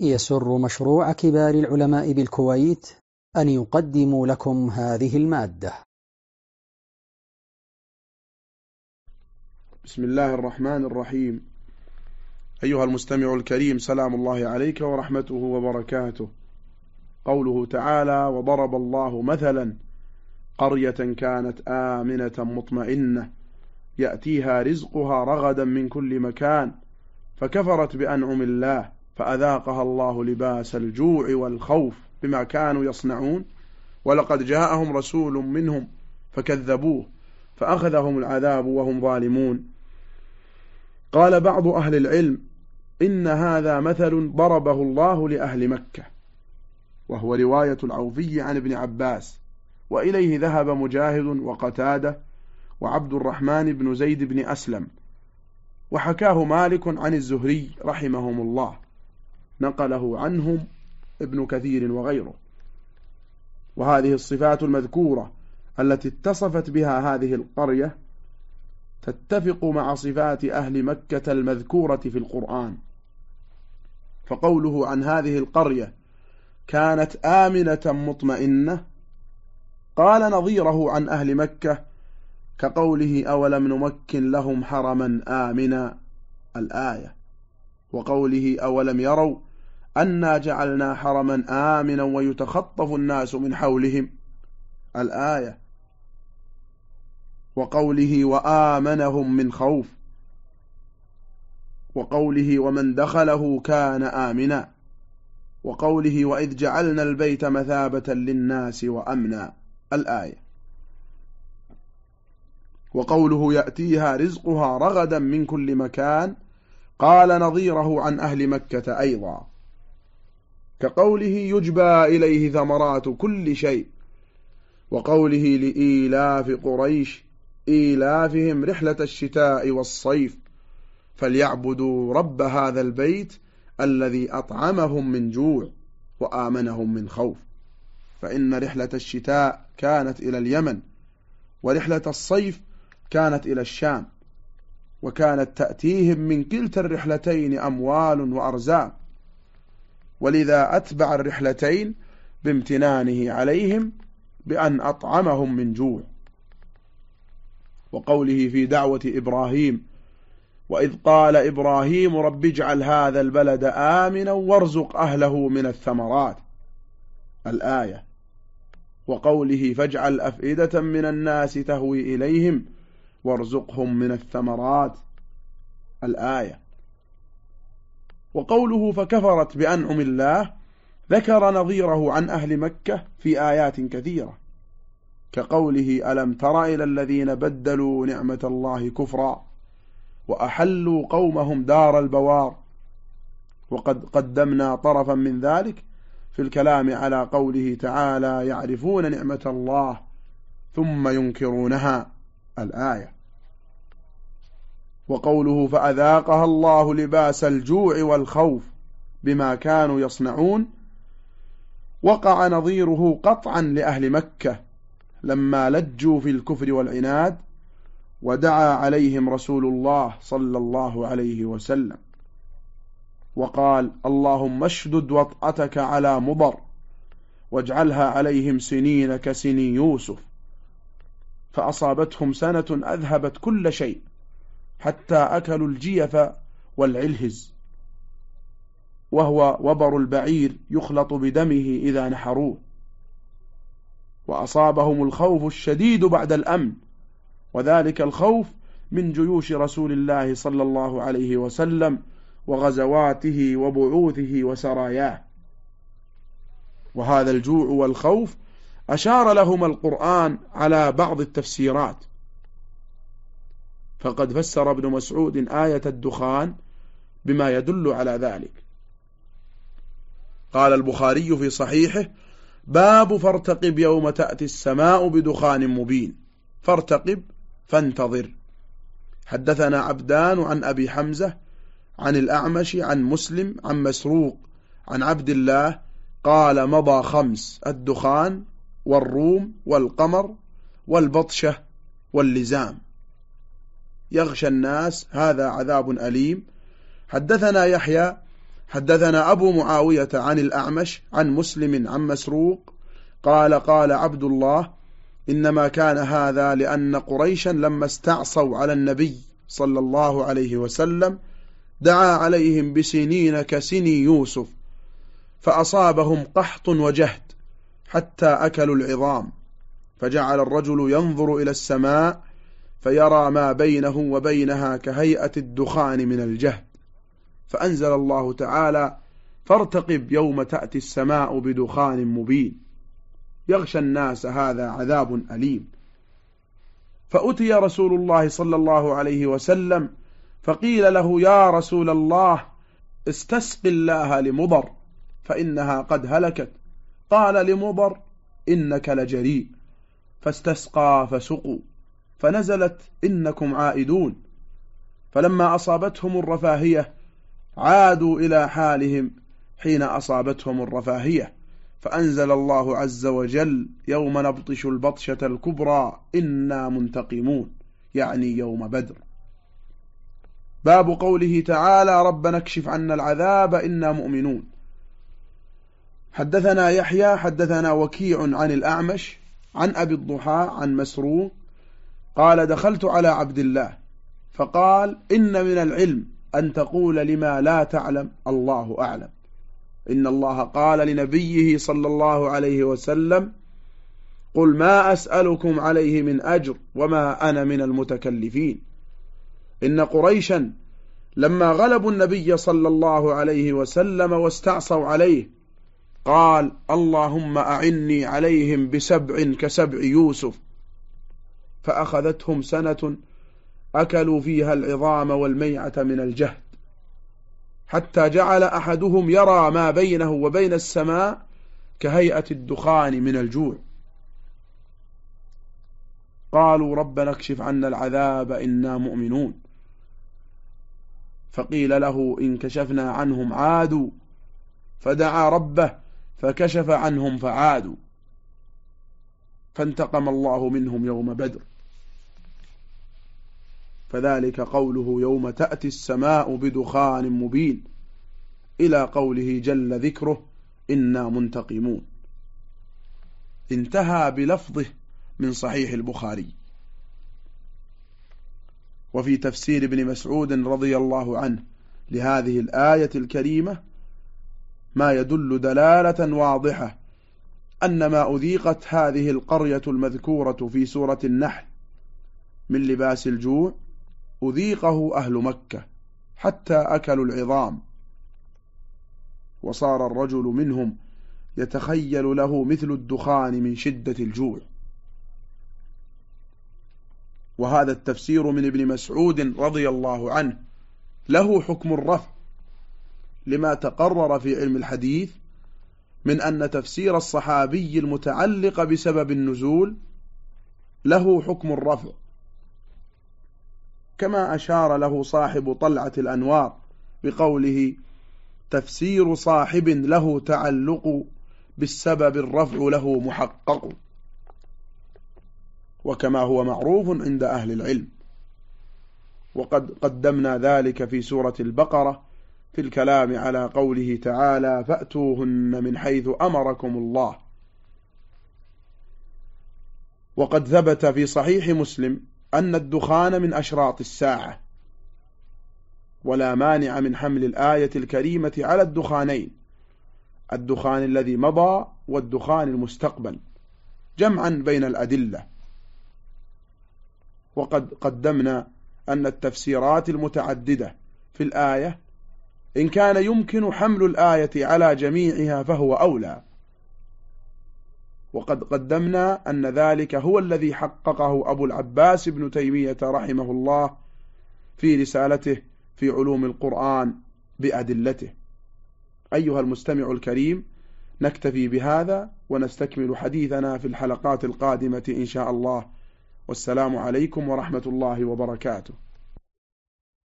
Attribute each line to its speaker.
Speaker 1: يسر مشروع كبار العلماء بالكويت أن يقدم لكم هذه المادة.
Speaker 2: بسم الله الرحمن الرحيم. أيها المستمع الكريم سلام الله عليك ورحمته وبركاته. قوله تعالى وضرب الله مثلا قرية كانت آمنة مطمئنة يأتيها رزقها رغدا من كل مكان فكفرت بأنعم الله فأذاقها الله لباس الجوع والخوف بما كانوا يصنعون ولقد جاءهم رسول منهم فكذبوه فأخذهم العذاب وهم ظالمون. قال بعض أهل العلم إن هذا مثل ضربه الله لأهل مكة وهو رواية العوفي عن ابن عباس وإليه ذهب مجاهد وقتادة وعبد الرحمن بن زيد بن أسلم وحكاه مالك عن الزهري رحمهم الله. نقله عنهم ابن كثير وغيره. وهذه الصفات المذكورة التي اتصفت بها هذه القرية تتفق مع صفات أهل مكة المذكورة في القرآن. فقوله عن هذه القرية كانت آمنة مطمئنة قال نظيره عن أهل مكة كقوله أولم نمكن لهم حرما آمنا الآية. وقوله أولم يروا أنا جعلنا حرما آمنا ويتخطف الناس من حولهم. الآية. وقوله وآمنهم من خوف. وقوله ومن دخله كان آمنا. وقوله وإذ جعلنا البيت مثابة للناس وأمنا. الآية. وقوله يأتيها رزقها رغدا من كل مكان. قال نظيره عن أهل مكة أيضا. كقوله يجبى إليه ثمرات كل شيء وقوله لإيلاف قريش إيلافهم رحلة الشتاء والصيف فليعبدوا رب هذا البيت الذي أطعمهم من جوع وآمنهم من خوف. فإن رحلة الشتاء كانت إلى اليمن ورحلة الصيف كانت إلى الشام وكانت تأتيهم من كلتا الرحلتين أموال وأرزاق. ولذا أتبع الرحلتين بامتنانه عليهم بأن أطعمهم من جوع. وقوله في دعوة إبراهيم وإذ قال إبراهيم رب اجعل هذا البلد آمنا وارزق أهله من الثمرات. الآية. وقوله فاجعل أفئدة من الناس تهوي إليهم وارزقهم من الثمرات. الآية. وقوله فكفرت بأنعم الله ذكر نظيره عن أهل مكة في آيات كثيرة. كقوله ألم تر إلى الذين بدلوا نعمة الله كفرا وأحلوا قومهم دار البوار. وقد قدمنا طرفا من ذلك في الكلام على قوله تعالى يعرفون نعمة الله ثم ينكرونها. الآية. وقوله فأذاقها الله لباس الجوع والخوف بما كانوا يصنعون وقع نظيره قطعا لأهل مكة لما لجوا في الكفر والعناد ودعا عليهم رسول الله صلى الله عليه وسلم وقال اللهم اشدد وطأتك على مضر واجعلها عليهم سنين كسني يوسف. فأصابتهم سنة أذهبت كل شيء. حتى أكلوا الجيف والعلهز. وهو وبر البعير يخلط بدمه إذا نحروه. وأصابهم الخوف الشديد بعد الأمن. وذلك الخوف من جيوش رسول الله صلى الله عليه وسلم وغزواته وبعوثه وسراياه. وهذا الجوع والخوف أشار لهما القرآن على بعض التفسيرات. فقد فسر ابن مسعود آية الدخان بما يدل على ذلك. قال البخاري في صحيحه باب فارتقب يوم تأتي السماء بدخان مبين. فارتقب فانتظر. حدثنا عبدان عن أبي حمزة عن الأعمش عن مسلم عن مسروق عن عبد الله قال مضى خمس الدخان والروم والقمر والبطشة واللزام. يغشى الناس هذا عذاب أليم. حدثنا يحيى حدثنا أبو معاوية عن الأعمش عن مسلم عن مسروق. قال قال عبد الله إنما كان هذا لأن قريشا لما استعصوا على النبي صلى الله عليه وسلم دعا عليهم بسنين كسني يوسف فأصابهم قحط وجهد حتى أكلوا العظام. فجعل الرجل ينظر إلى السماء فيرى ما بينه وبينها كهيئة الدخان من الجهد فأنزل الله تعالى فارتقب يوم تأتي السماء بدخان مبين. يغشى الناس هذا عذاب أليم. فأتي رسول الله صلى الله عليه وسلم فقيل له يا رسول الله استسق الله لمضر فإنها قد هلكت. قال لمضر إنك لجريء. فاستسقى فسقوا. فنزلت إنكم عائدون. فلما أصابتهم الرفاهية عادوا إلى حالهم حين أصابتهم الرفاهية. فأنزل الله عز وجل يوم نبطش البطشة الكبرى إنا منتقمون يعني يوم بدر. باب قوله تعالى ربنا اكشف عنا العذاب إنا مؤمنون. حدثنا يحيى حدثنا وكيع عن الأعمش عن أبي الضحى عن مسروق قال دخلت على عبد الله. فقال إن من العلم أن تقول لما لا تعلم الله أعلم. إن الله قال لنبيه صلى الله عليه وسلم قل ما أسألكم عليه من أجر وما أنا من المتكلفين. إن قريشا لما غلبوا النبي صلى الله عليه وسلم واستعصوا عليه قال اللهم أعني عليهم بسبع كسبع يوسف. فأخذتهم سنة أكلوا فيها العظام والميعة من الجهد حتى جعل أحدهم يرى ما بينه وبين السماء كهيئة الدخان من الجوع. قالوا ربنا اكشف عنا العذاب إنا مؤمنون. فقيل له إن كشفنا عنهم عادوا. فدعا ربه فكشف عنهم فعادوا. فانتقم الله منهم يوم بدر. فذلك قوله يوم تأتي السماء بدخان مبين إلى قوله جل ذكره إنا منتقمون. انتهى بلفظه من صحيح البخاري. وفي تفسير ابن مسعود رضي الله عنه لهذه الآية الكريمة ما يدل دلالة واضحة أن ما أذيقت هذه القرية المذكورة في سورة النحل من لباس الجوع أذيقه أهل مكة حتى أكلوا العظام. وصار الرجل منهم يتخيل له مثل الدخان من شدة الجوع. وهذا التفسير من ابن مسعود رضي الله عنه. له حكم الرفع. لما تقرر في علم الحديث من أن تفسير الصحابي المتعلق بسبب النزول له حكم الرفع. كما أشار له صاحب طلعة الأنوار بقوله تفسير صاحب له تعلق بالسبب الرفع له محقق. وكما هو معروف عند أهل العلم. وقد قدمنا ذلك في سورة البقرة في الكلام على قوله تعالى فأتوهن من حيث أمركم الله. وقد ثبت في صحيح مسلم أن الدخان من أشراط الساعة ولا مانع من حمل الآية الكريمة على الدخانين الدخان الذي مضى والدخان المستقبل جمعا بين الأدلة. وقد قدمنا أن التفسيرات المتعددة في الآية إن كان يمكن حمل الآية على جميعها فهو أولى. وقد قدمنا أن ذلك هو الذي حققه أبو العباس بن تيمية رحمه الله في رسالته في علوم القرآن بأدلته. أيها المستمع الكريم نكتفي بهذا ونستكمل حديثنا في الحلقات القادمة إن شاء الله. والسلام عليكم ورحمة الله وبركاته.